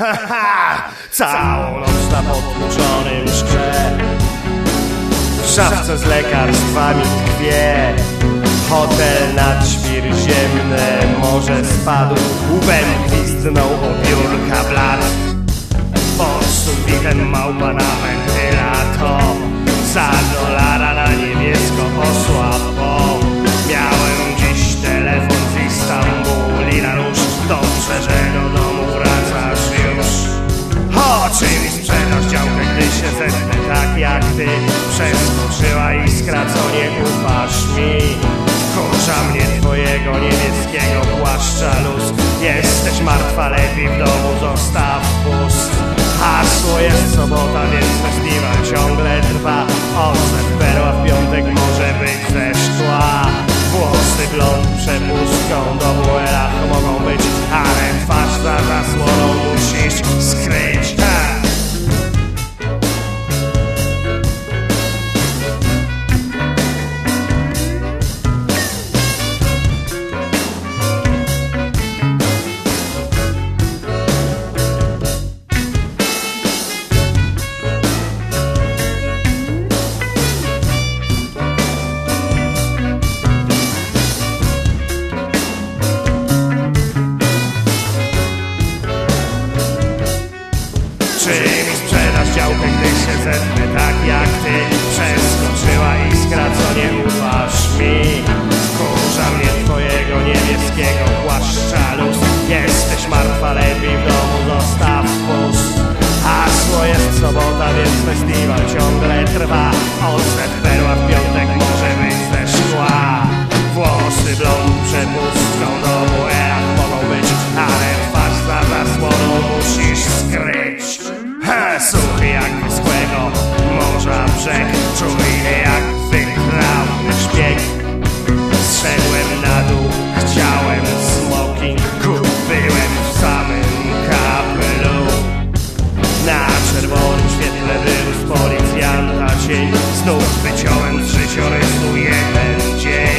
Całą noc na potłuczonym szkle. W szafce z lekarstwami tkwie Hotel nad świr ziemne Morze spadł. Łbem gwizdnął obiórka blat Pod sufitem małpa na wentylator. Za dolara na niebiesko poszła Przeskoczyła iskra, co nie ufasz mi. Kurza mnie twojego niebieskiego płaszcza luz. Jesteś martwa, lepiej w domu zostaw pust. Hasło jest sobota, więc festiwal ciągle trwa. Ocet perła w piątek może set me down. cień Znów wyciąłem z życiorysu jeden dzień.